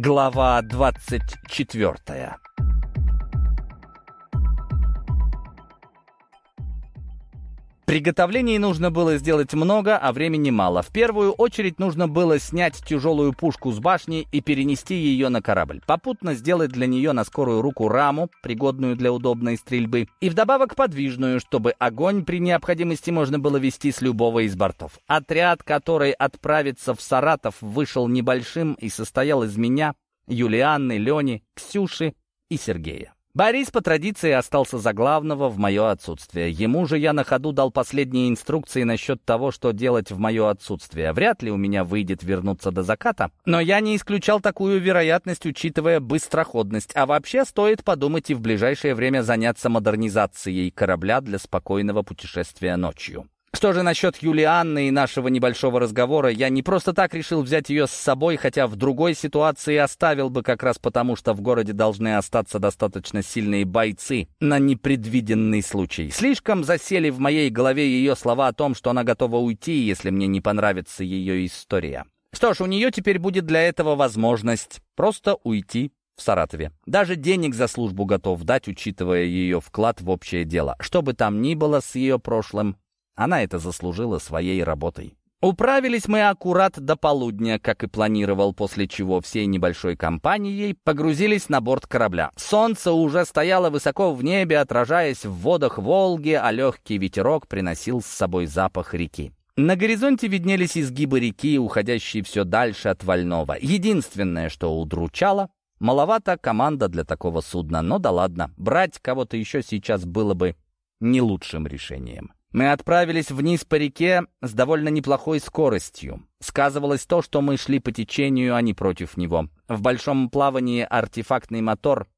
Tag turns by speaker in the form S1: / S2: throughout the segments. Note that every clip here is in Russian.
S1: Глава 24 Приготовлений нужно было сделать много, а времени мало. В первую очередь нужно было снять тяжелую пушку с башни и перенести ее на корабль. Попутно сделать для нее на скорую руку раму, пригодную для удобной стрельбы, и вдобавок подвижную, чтобы огонь при необходимости можно было вести с любого из бортов. Отряд, который отправится в Саратов, вышел небольшим и состоял из меня, Юлианны, Лени, Ксюши и Сергея. Борис по традиции остался за главного в мое отсутствие. Ему же я на ходу дал последние инструкции насчет того, что делать в мое отсутствие. Вряд ли у меня выйдет вернуться до заката, но я не исключал такую вероятность, учитывая быстроходность. А вообще стоит подумать и в ближайшее время заняться модернизацией корабля для спокойного путешествия ночью. Что же насчет Юлианны и нашего небольшого разговора? Я не просто так решил взять ее с собой, хотя в другой ситуации оставил бы как раз потому, что в городе должны остаться достаточно сильные бойцы на непредвиденный случай. Слишком засели в моей голове ее слова о том, что она готова уйти, если мне не понравится ее история. Что ж, у нее теперь будет для этого возможность просто уйти в Саратове. Даже денег за службу готов дать, учитывая ее вклад в общее дело. Что бы там ни было с ее прошлым, она это заслужила своей работой. Управились мы аккурат до полудня, как и планировал, после чего всей небольшой компанией погрузились на борт корабля. Солнце уже стояло высоко в небе, отражаясь в водах Волги, а легкий ветерок приносил с собой запах реки. На горизонте виднелись изгибы реки, уходящие все дальше от Вольного. Единственное, что удручало, маловато команда для такого судна, но да ладно, брать кого-то еще сейчас было бы не лучшим решением. Мы отправились вниз по реке с довольно неплохой скоростью. Сказывалось то, что мы шли по течению, а не против него. В большом плавании артефактный мотор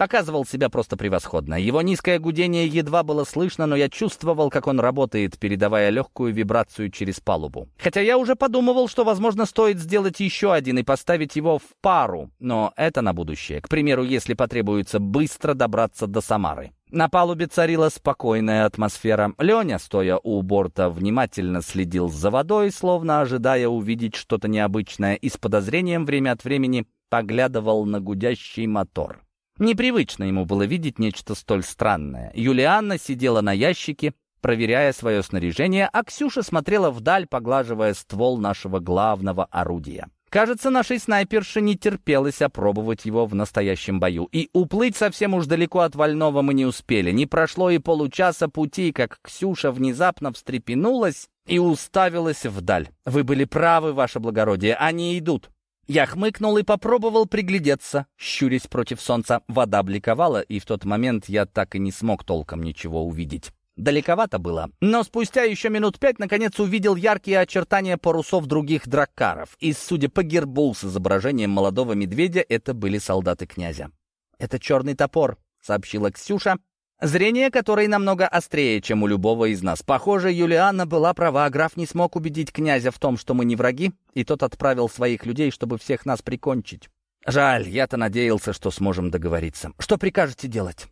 S1: показывал себя просто превосходно. Его низкое гудение едва было слышно, но я чувствовал, как он работает, передавая легкую вибрацию через палубу. Хотя я уже подумывал, что, возможно, стоит сделать еще один и поставить его в пару, но это на будущее. К примеру, если потребуется быстро добраться до Самары. На палубе царила спокойная атмосфера. Леня, стоя у борта, внимательно следил за водой, словно ожидая увидеть что-то необычное, и с подозрением время от времени поглядывал на гудящий мотор. Непривычно ему было видеть нечто столь странное. Юлианна сидела на ящике, проверяя свое снаряжение, а Ксюша смотрела вдаль, поглаживая ствол нашего главного орудия. Кажется, нашей снайперше не терпелось опробовать его в настоящем бою. И уплыть совсем уж далеко от Вольного мы не успели. Не прошло и получаса пути, как Ксюша внезапно встрепенулась и уставилась вдаль. «Вы были правы, ваше благородие, они идут. Я хмыкнул и попробовал приглядеться, щурясь против солнца. Вода бликовала, и в тот момент я так и не смог толком ничего увидеть. Далековато было, но спустя еще минут пять наконец увидел яркие очертания парусов других драккаров, и, судя по гербу с изображением молодого медведя, это были солдаты князя. «Это черный топор», — сообщила Ксюша, Зрение которой намного острее, чем у любого из нас. Похоже, Юлианна была права, граф не смог убедить князя в том, что мы не враги, и тот отправил своих людей, чтобы всех нас прикончить. Жаль, я-то надеялся, что сможем договориться. Что прикажете делать?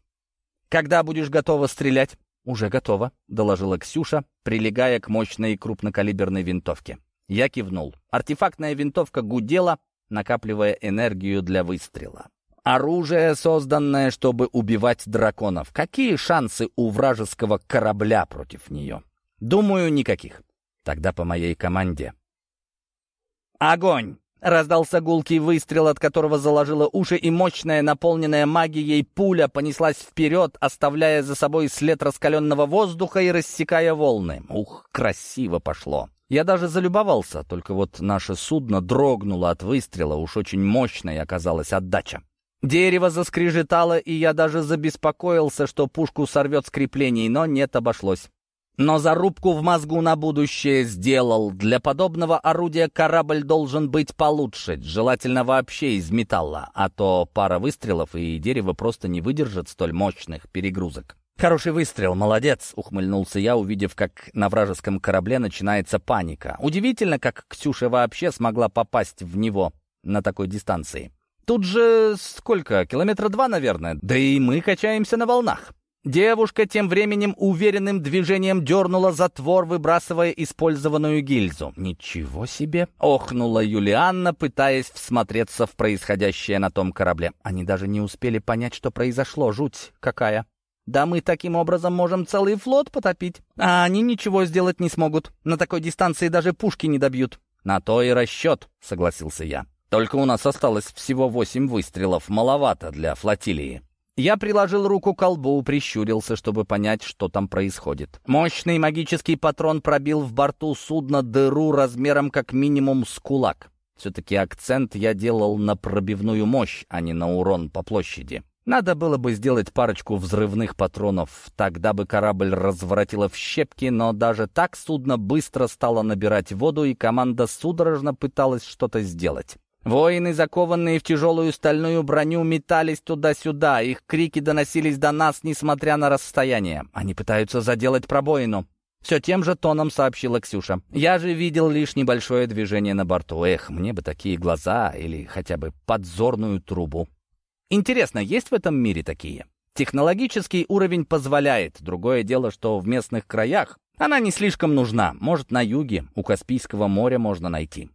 S1: Когда будешь готова стрелять? Уже готова, доложила Ксюша, прилегая к мощной крупнокалиберной винтовке. Я кивнул. Артефактная винтовка гудела, накапливая энергию для выстрела. Оружие, созданное, чтобы убивать драконов. Какие шансы у вражеского корабля против нее? Думаю, никаких. Тогда по моей команде. Огонь! Раздался гулкий выстрел, от которого заложило уши, и мощная, наполненная магией пуля понеслась вперед, оставляя за собой след раскаленного воздуха и рассекая волны. Ух, красиво пошло. Я даже залюбовался, только вот наше судно дрогнуло от выстрела, уж очень мощной оказалась отдача. Дерево заскрежетало, и я даже забеспокоился, что пушку сорвет с креплений, но нет, обошлось. Но зарубку в мозгу на будущее сделал. Для подобного орудия корабль должен быть получше, желательно вообще из металла, а то пара выстрелов и дерево просто не выдержит столь мощных перегрузок. «Хороший выстрел, молодец!» — ухмыльнулся я, увидев, как на вражеском корабле начинается паника. Удивительно, как Ксюша вообще смогла попасть в него на такой дистанции. Тут же сколько? Километра два, наверное. Да и мы качаемся на волнах. Девушка тем временем уверенным движением дернула затвор, выбрасывая использованную гильзу. «Ничего себе!» — охнула Юлианна, пытаясь всмотреться в происходящее на том корабле. Они даже не успели понять, что произошло. Жуть какая! Да мы таким образом можем целый флот потопить. А они ничего сделать не смогут. На такой дистанции даже пушки не добьют. На то и расчет, согласился я. Только у нас осталось всего восемь выстрелов. Маловато для флотилии. Я приложил руку к колбу, прищурился, чтобы понять, что там происходит. Мощный магический патрон пробил в борту судна дыру размером как минимум с кулак. Все-таки акцент я делал на пробивную мощь, а не на урон по площади. Надо было бы сделать парочку взрывных патронов, тогда бы корабль разворотило в щепки, но даже так судно быстро стало набирать воду, и команда судорожно пыталась что-то сделать. Воины, закованные в тяжелую стальную броню, метались туда-сюда. Их крики доносились до нас, несмотря на расстояние. Они пытаются заделать пробоину. Все тем же тоном сообщила Ксюша. «Я же видел лишь небольшое движение на борту. Эх, мне бы такие глаза или хотя бы подзорную трубу». Интересно, есть в этом мире такие? Технологический уровень позволяет. Другое дело, что в местных краях она не слишком нужна. Может, на юге, у Каспийского моря можно найти.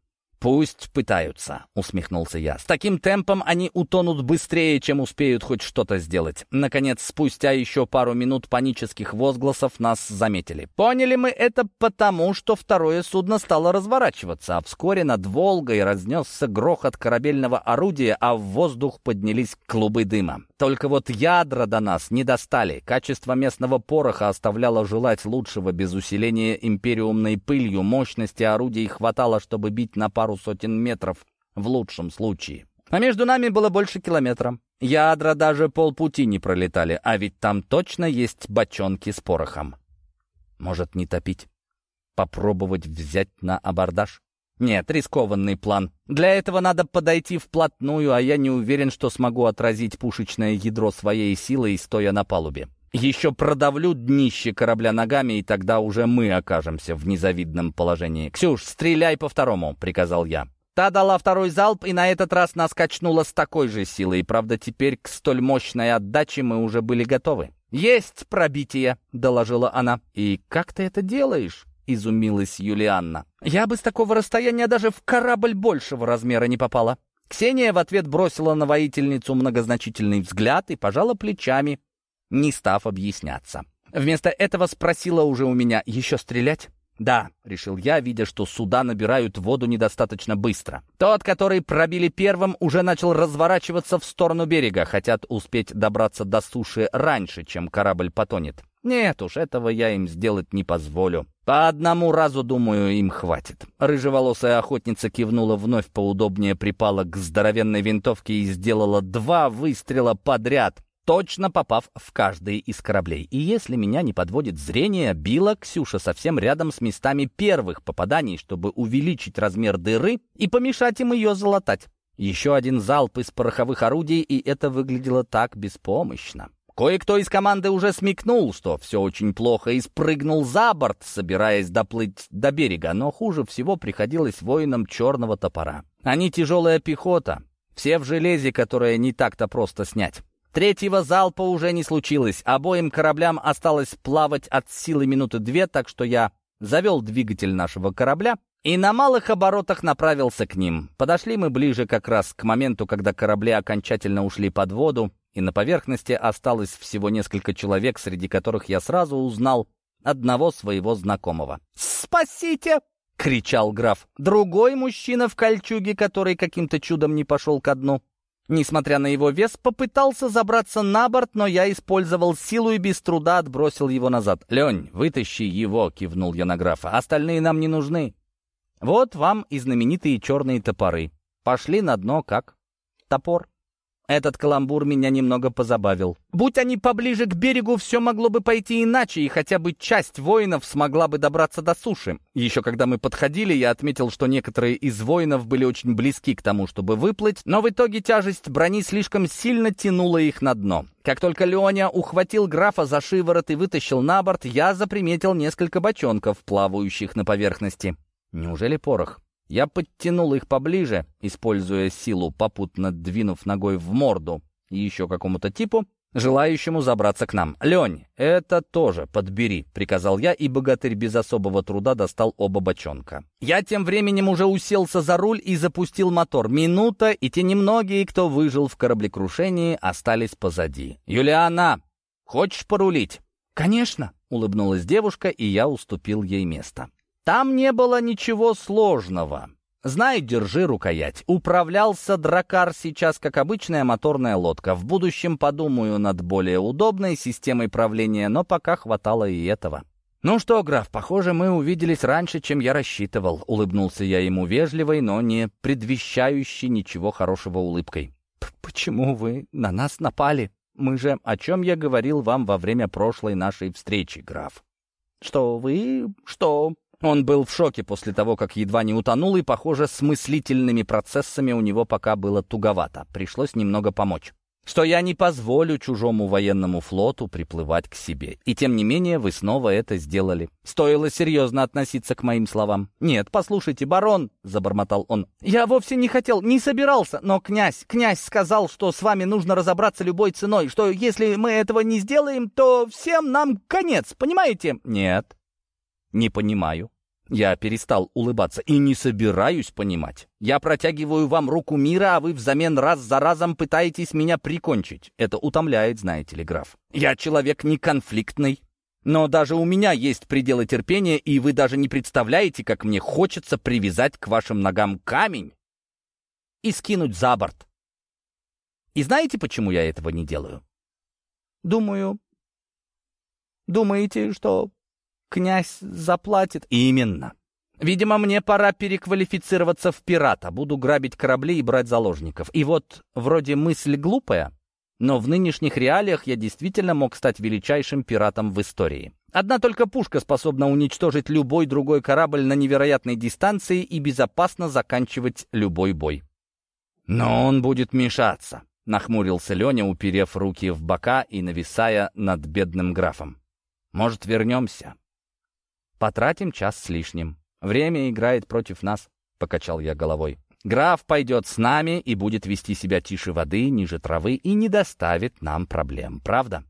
S1: «Пусть пытаются», — усмехнулся я. «С таким темпом они утонут быстрее, чем успеют хоть что-то сделать». Наконец, спустя еще пару минут панических возгласов нас заметили. Поняли мы это потому, что второе судно стало разворачиваться, а вскоре над Волгой разнесся грохот корабельного орудия, а в воздух поднялись клубы дыма. Только вот ядра до нас не достали. Качество местного пороха оставляло желать лучшего без усиления империумной пылью. Мощности орудий хватало, чтобы бить на пару сотен метров в лучшем случае. А между нами было больше километра. Ядра даже полпути не пролетали, а ведь там точно есть бочонки с порохом. Может, не топить? Попробовать взять на абордаж? Нет, рискованный план. Для этого надо подойти вплотную, а я не уверен, что смогу отразить пушечное ядро своей силой, стоя на палубе. Еще продавлю днище корабля ногами, и тогда уже мы окажемся в незавидном положении. «Ксюш, стреляй по второму», — приказал я. Та дала второй залп, и на этот раз нас качнуло с такой же силой. Правда, теперь к столь мощной отдаче мы уже были готовы. «Есть пробитие», — доложила она. «И как ты это делаешь?» — изумилась Юлианна. «Я бы с такого расстояния даже в корабль большего размера не попала». Ксения в ответ бросила на воительницу многозначительный взгляд и пожала плечами, не став объясняться. Вместо этого спросила уже у меня, «Еще стрелять?» «Да», — решил я, видя, что суда набирают воду недостаточно быстро. Тот, который пробили первым, уже начал разворачиваться в сторону берега, хотят успеть добраться до суши раньше, чем корабль потонет. Нет уж, этого я им сделать не позволю. По одному разу, думаю, им хватит. Рыжеволосая охотница кивнула вновь поудобнее, припала к здоровенной винтовке и сделала два выстрела подряд, точно попав в каждый из кораблей. И если меня не подводит зрение, била Ксюша совсем рядом с местами первых попаданий, чтобы увеличить размер дыры и помешать им ее залатать. Еще один залп из пороховых орудий, и это выглядело так беспомощно. Кое-кто из команды уже смекнул, что все очень плохо, и спрыгнул за борт, собираясь доплыть до берега, но хуже всего приходилось воинам черного топора. Они тяжелая пехота, все в железе, которое не так-то просто снять. Третьего залпа уже не случилось, обоим кораблям осталось плавать от силы минуты две, так что я завел двигатель нашего корабля и на малых оборотах направился к ним. Подошли мы ближе как раз к моменту, когда корабли окончательно ушли под воду, и на поверхности осталось всего несколько человек, среди которых я сразу узнал одного своего знакомого. «Спасите!» — кричал граф. Другой мужчина в кольчуге, который каким-то чудом не пошел ко дну. Несмотря на его вес, попытался забраться на борт, но я использовал силу и без труда отбросил его назад. «Лень, вытащи его!» — кивнул я на графа. «Остальные нам не нужны. Вот вам и знаменитые черные топоры. Пошли на дно как топор». Этот каламбур меня немного позабавил. Будь они поближе к берегу, все могло бы пойти иначе, и хотя бы часть воинов смогла бы добраться до суши. Еще когда мы подходили, я отметил, что некоторые из воинов были очень близки к тому, чтобы выплыть, но в итоге тяжесть брони слишком сильно тянула их на дно. Как только Леоня ухватил графа за шиворот и вытащил на борт, я заприметил несколько бочонков, плавающих на поверхности. Неужели порох? Я подтянул их поближе, используя силу, попутно двинув ногой в морду еще какому-то типу, желающему забраться к нам. «Лень, это тоже подбери», — приказал я, и богатырь без особого труда достал оба бочонка. Я тем временем уже уселся за руль и запустил мотор. Минута, и те немногие, кто выжил в кораблекрушении, остались позади. «Юлиана, хочешь порулить?» «Конечно», — улыбнулась девушка, и я уступил ей место. Там не было ничего сложного. Знай, держи рукоять. Управлялся дракар сейчас как обычная моторная лодка. В будущем подумаю над более удобной системой правления, но пока хватало и этого. «Ну что, граф, похоже, мы увиделись раньше, чем я рассчитывал», — улыбнулся я ему вежливой, но не предвещающей ничего хорошего улыбкой. «Почему вы на нас напали? Мы же... О чем я говорил вам во время прошлой нашей встречи, граф?» «Что вы... что...» Он был в шоке после того, как едва не утонул, и, похоже, с мыслительными процессами у него пока было туговато. Пришлось немного помочь. Что я не позволю чужому военному флоту приплывать к себе. И тем не менее вы снова это сделали. Стоило серьезно относиться к моим словам. «Нет, послушайте, барон», — забормотал он, — «я вовсе не хотел, не собирался, но князь, князь сказал, что с вами нужно разобраться любой ценой, что если мы этого не сделаем, то всем нам конец, понимаете?» «Нет, не понимаю». Я перестал улыбаться и не собираюсь понимать. Я протягиваю вам руку мира, а вы взамен раз за разом пытаетесь меня прикончить. Это утомляет, знаете ли, граф. Я человек не конфликтный. Но даже у меня есть пределы терпения, и вы даже не представляете, как мне хочется привязать к вашим ногам камень и скинуть за борт. И знаете, почему я этого не делаю? Думаю, думаете, что князь заплатит. Именно. Видимо, мне пора переквалифицироваться в пирата. Буду грабить корабли и брать заложников. И вот вроде мысль глупая, но в нынешних реалиях я действительно мог стать величайшим пиратом в истории. Одна только пушка способна уничтожить любой другой корабль на невероятной дистанции и безопасно заканчивать любой бой. Но он будет мешаться, нахмурился Леня, уперев руки в бока и нависая над бедным графом. Может, вернемся? Потратим час с лишним. Время играет против нас», — покачал я головой. «Граф пойдет с нами и будет вести себя тише воды, ниже травы и не доставит нам проблем, правда?»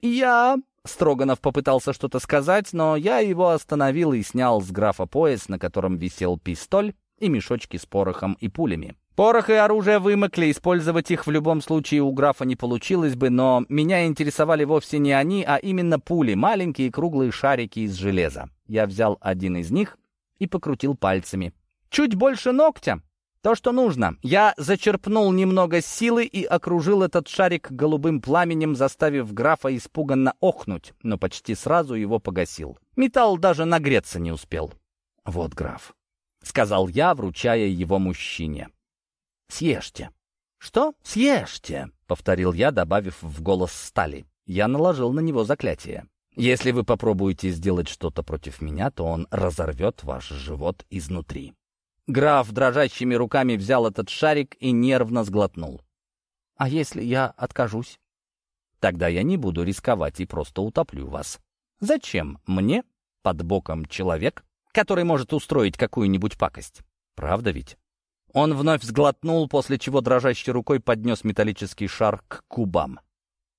S1: «Я...» — Строганов попытался что-то сказать, но я его остановил и снял с графа пояс, на котором висел пистоль и мешочки с порохом и пулями. Порох и оружие вымокли, использовать их в любом случае у графа не получилось бы, но меня интересовали вовсе не они, а именно пули, маленькие круглые шарики из железа. Я взял один из них и покрутил пальцами. Чуть больше ногтя. То, что нужно. Я зачерпнул немного силы и окружил этот шарик голубым пламенем, заставив графа испуганно охнуть, но почти сразу его погасил. Металл даже нагреться не успел. «Вот граф», — сказал я, вручая его мужчине. «Съешьте». «Что? Съешьте», — повторил я, добавив в голос стали. Я наложил на него заклятие. Если вы попробуете сделать что-то против меня, то он разорвет ваш живот изнутри». Граф дрожащими руками взял этот шарик и нервно сглотнул. «А если я откажусь?» «Тогда я не буду рисковать и просто утоплю вас. Зачем мне под боком человек, который может устроить какую-нибудь пакость? Правда ведь?» Он вновь сглотнул, после чего дрожащей рукой поднес металлический шар к кубам.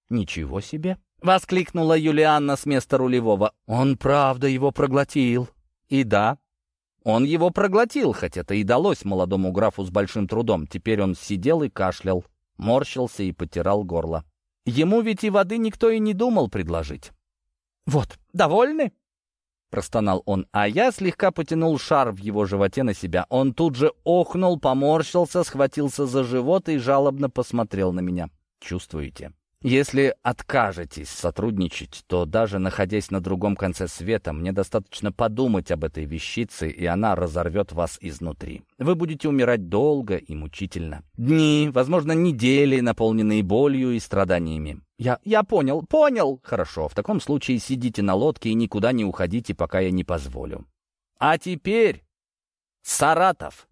S1: «Ничего себе!» — воскликнула Юлианна с места рулевого. «Он правда его проглотил». «И да, он его проглотил, хотя это и далось молодому графу с большим трудом. Теперь он сидел и кашлял, морщился и потирал горло. Ему ведь и воды никто и не думал предложить. «Вот, довольны?» Простонал он, а я слегка потянул шар в его животе на себя. Он тут же охнул, поморщился, схватился за живот и жалобно посмотрел на меня. «Чувствуете?» Если откажетесь сотрудничать, то даже находясь на другом конце света, мне достаточно подумать об этой вещице, и она разорвет вас изнутри. Вы будете умирать долго и мучительно. Дни, возможно, недели, наполненные болью и страданиями. Я, я понял, понял. Хорошо, в таком случае сидите на лодке и никуда не уходите, пока я не позволю. А теперь, Саратов.